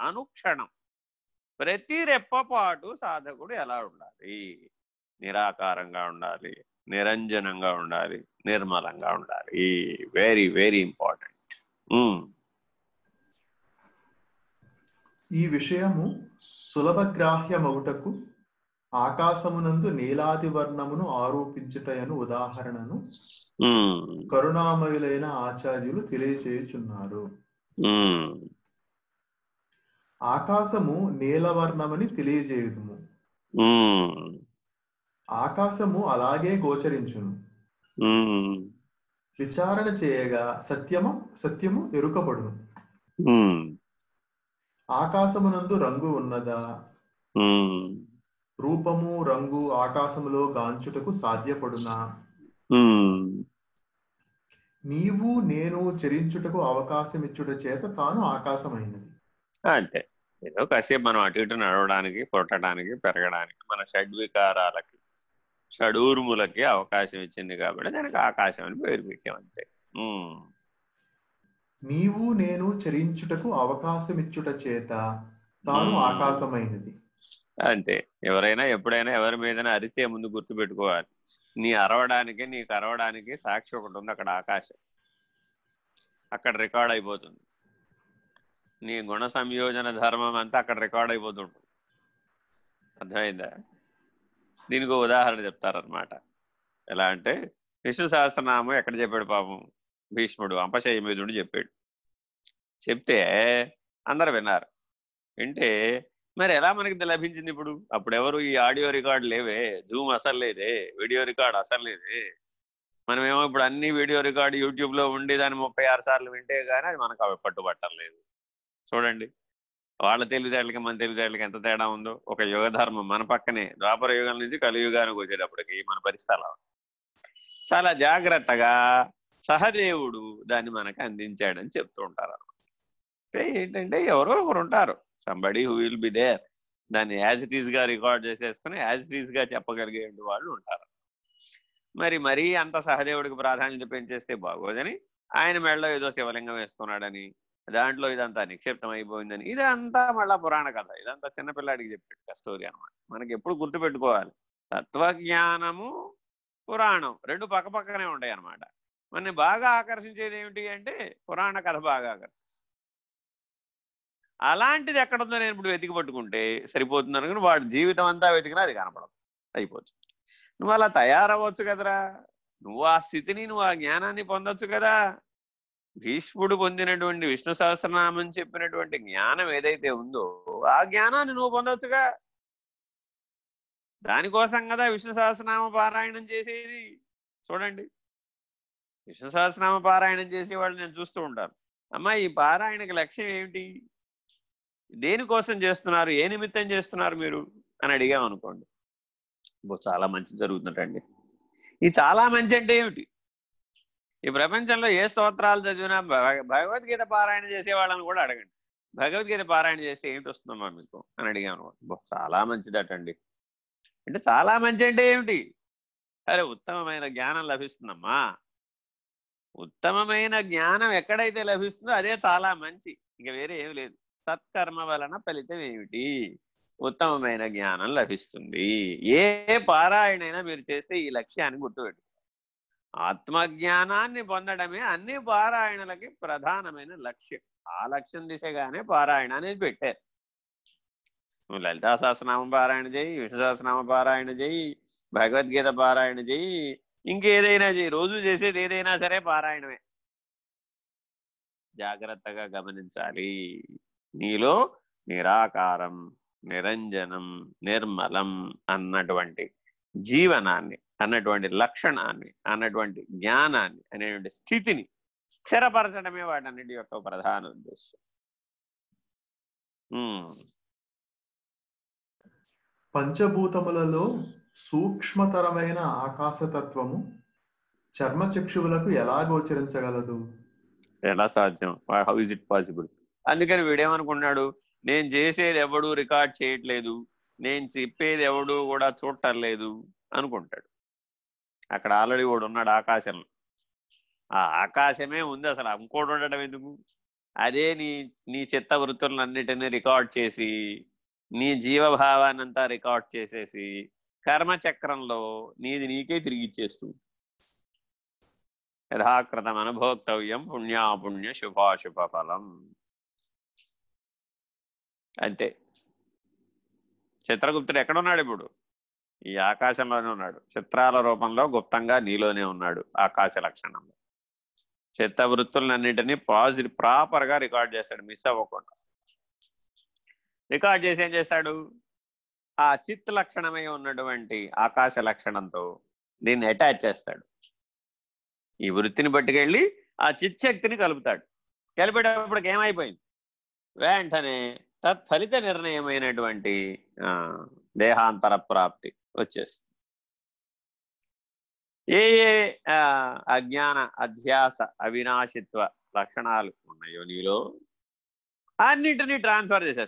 అనుక్షణం. ప్రతి రెప్పపాటు సాధకుడు ఎలా ఉండాలి? నిరాకారంగా ఉండాలి నిరంజనంగా ఉండాలి నిర్మలంగా ఉండాలి. వెరీ వెరీ ఇంపార్టెంట్ ఈ విషయము సులభగ్రాహ్యమవుటకు ఆకాశమునందు నీలాది వర్ణమును ఆరోపించుటయను ఉదాహరణను కరుణామయులైన ఆచార్యులు తెలియచేయుచున్నారు. ఆకాశము నీలవర్ణమని తెలియజేయుదుము. ఆకాశము అలాగే గోచరించును. విచారణ చేయగా సత్యము సత్యము ఎరుకబడును. ఆకాశమునందు రంగు ఉన్నదా? రూపము రంగు ఆకాశములో గాంచుటకు సాధ్యపడునా? నీవు నేను చరించుటకు అవకాశం ఇచ్చుట చేత తాను ఆకాశమైనది. అంతే. ఏదో కాసేపు మనం అటు ఇటు నడవడానికి పుట్టడానికి పెరగడానికి మన షడ్వికారాలకి షడూర్ములకి అవకాశం ఇచ్చింది కాబట్టి దానికి ఆకాశం అని పేరు పెట్టాం అంతే. నీవు నేను చరించుటకు అవకాశం ఇచ్చుట చేత తాను ఆకాశమైనది. అంతే. ఎవరైనా ఎప్పుడైనా ఎవరి మీదైనా అరిచే ముందు గుర్తుపెట్టుకోవాలి. నీ అరవడానికి నీకు అరవడానికి సాక్షి ఒకటి ఉంది అక్కడ ఆకాశం. అక్కడ రికార్డ్ అయిపోతుంది. నీ గుణ సంయోజన ధర్మం అంతా అక్కడ రికార్డ్ అయిపోతుంటుంది అర్థమైందా? దీనికి ఉదాహరణ చెప్తారనమాట ఎలా అంటే విష్ణు సహస్రనామం ఎక్కడ చెప్పాడు పాపం? భీష్ముడు అంపశయ మీదుడు చెప్పాడు. చెప్తే అందరు విన్నారు. వింటే మరి ఎలా మనకి లభించింది ఇప్పుడు? అప్పుడు ఎవరు ఈ ఆడియో రికార్డు లేవే. జూమ్ అసలు లేదే. వీడియో రికార్డు అసలు లేదే. మనమేమో ఇప్పుడు అన్ని వీడియో రికార్డు యూట్యూబ్లో ఉండి దాన్ని ముప్పై ఆరు సార్లు వింటే కానీ అది మనకు అవి పట్టుబట్టలేదు చూడండి. వాళ్ళ తెలివితేటలకి మన తెలివితేటలకి ఎంత తేడా ఉందో ఒక యుగ ధర్మం మన పక్కనే ద్వాపర యుగం నుంచి కలియుగానికి వచ్చేటప్పటికి మన పరిస్థితి చాలా జాగ్రత్తగా సహదేవుడు దాన్ని మనకు అందించాడని చెప్తూ ఉంటారు అంటే ఏంటంటే ఎవరో ఒకరు ఉంటారు. Somebody who will be there దాన్ని యాజ్ ఇట్ ఈస్గా రికార్డ్ చేసేసుకుని యాజ్ ఇట్ ఈస్గా చెప్పగలిగే వాళ్ళు ఉంటారు. మరి మరీ అంత సహదేవుడికి ప్రాధాన్యత పెంచేస్తే బాగోదని ఆయన మెడలో ఏదో శివలింగం వేసుకున్నాడని దాంట్లో ఇదంతా నిక్షిప్తం అయిపోయిందని. ఇదంతా మళ్ళా పురాణ కథ. ఇదంతా చిన్నపిల్లాడికి చెప్పాడు స్టోరీ అనమాట మనకి ఎప్పుడు గుర్తుపెట్టుకోవాలి. తత్వజ్ఞానము పురాణం రెండు పక్క పక్కనే ఉంటాయి అనమాట మనని బాగా ఆకర్షించేది ఏమిటి అంటే పురాణ కథ బాగా ఆకర్షిస్తుంది. అలాంటిది ఎక్కడుందో నేను ఇప్పుడు వెతికి పట్టుకుంటే సరిపోతుంది అనుకుని వాడు జీవితం అంతా వెతికినా అది కనపడదు. అయిపోతుంది. నువ్వు అలా తయారవ్వచ్చు కదరా. నువ్వు ఆ స్థితిని నువ్వు ఆ జ్ఞానాన్ని పొందొచ్చు కదా. భీష్ముడు పొందినటువంటి విష్ణు సహస్రనామం చెప్పినటువంటి జ్ఞానం ఏదైతే ఉందో ఆ జ్ఞానాన్ని నువ్వు పొందొచ్చుగా. దానికోసం కదా విష్ణు సహస్రనామ పారాయణం చేసేది. చూడండి. విష్ణు సహస్రనామ పారాయణం చేసేవాళ్ళు నేను చూస్తూ ఉంటాను. అమ్మా ఈ పారాయణకి లక్ష్యం ఏమిటి? దేనికోసం చేస్తున్నారు? ఏ నిమిత్తం చేస్తున్నారు మీరు? అని అడిగామనుకోండి. చాలా మంచి జరుగుతుందండి ఇది చాలా మంచి అంటే ఏమిటి? ఈ ప్రపంచంలో ఏ స్తోత్రాలు చదివినా భగవద్గీత పారాయణ చేసే వాళ్ళని కూడా అడగండి. భగవద్గీత పారాయణ చేస్తే ఏంటి వస్తుందమ్మా మీకు? అని అడిగాను చాలా మంచిదటండి. అంటే చాలా మంచి అంటే ఏమిటి? అరే ఉత్తమమైన జ్ఞానం లభిస్తుందమ్మా. ఉత్తమమైన జ్ఞానం ఎక్కడైతే లభిస్తుందో అదే చాలా మంచి. ఇంకా వేరే ఏమి లేదు. సత్కర్మ వలన ఫలితం ఏమిటి? ఉత్తమమైన జ్ఞానం లభిస్తుంది. ఏ పారాయణైనా మీరు చేస్తే ఈ లక్ష్యాన్ని గుర్తుపెట్టు ఆత్మజ్ఞానాన్ని పొందడమే అన్ని పారాయణలకి ప్రధానమైన లక్ష్యం. ఆ లక్ష్యం దిశగానే పారాయణ అనేది పెట్టారు. నువ్వు లలితా సహస్రనామ పారాయణ చేయి విష్ణు సహస్రనామ పారాయణ చేయి భగవద్గీత పారాయణ చేయి ఇంకేదైనా చేయి. రోజు చేసేది ఏదైనా సరే పారాయణమే. జాగ్రత్తగా గమనించాలి. నీలో నిరాకారం నిరంజనం నిర్మలం అన్నటువంటి జీవనాన్ని అన్నటువంటి లక్షణాన్ని అన్నటువంటి జ్ఞానాన్ని అనేటువంటి స్థితిని స్థిరపరచడమే వాటన్నిటి యొక్క ప్రధాన ఉద్దేశం పంచభూతములలో సూక్ష్మతరమైన ఆకాశతత్వము చర్మచక్షువులకు ఎలా గోచరించగలదు? ఎలా సాధ్యం? హౌ ఇస్ ఇట్ పాసిబుల్ అందుకని వీడేమనుకున్నాడు నేను చేసేది ఎవడు రికార్డ్ చేయట్లేదు. నేను చెప్పేది ఎవడు కూడా చూడటం అనుకుంటాడు. అక్కడ ఆల్రెడీ వాడు ఉన్నాడు ఆకాశంలో. ఆ ఆకాశమే ఉంది అసలు. ఇంకోటి ఉండటం ఎందుకు? అదే నీ నీ చిత్త వృత్తులన్నిటినీ రికార్డ్ చేసి నీ జీవభావాన్నంతా రికార్డ్ చేసేసి కర్మచక్రంలో నీది నీకే తిరిగి ఇచ్చేస్తూ. యథాకృతం అనుభోక్తవ్యం పుణ్యాపుణ్య శుభాశుభ ఫలం అంతే. చిత్రగుప్తుడు ఎక్కడున్నాడు ఇప్పుడు? ఈ ఆకాశంలోనే ఉన్నాడు. చిత్రాల రూపంలో గుప్తంగా నీలోనే ఉన్నాడు ఆకాశ లక్షణంలో. చిత్త వృత్తులన్నింటినీ పాజిటివ్ ప్రాపర్గా రికార్డ్ చేస్తాడు మిస్ అవ్వకుండా. రికార్డ్ చేసి ఏం చేస్తాడు? ఆ చిత్ లక్షణమై ఉన్నటువంటి ఆకాశ లక్షణంతో దీన్ని అటాచ్ చేస్తాడు. ఈ వృత్తిని పట్టుకెళ్ళి ఆ చిత్ శక్తిని కలుపుతాడు. కలిపేటప్పటికి ఏమైపోయింది? వెంటనే తత్ఫలిత నిర్ణయమైనటువంటి దేహాంతర ప్రాప్తి వచ్చేస్తుంది. ఏ ఏ అజ్ఞాన అధ్యాస అవినాశిత్వ లక్షణాలు ఉన్నాయో నీలో అన్నిటినీ ట్రాన్స్ఫర్ చేసేస్తాం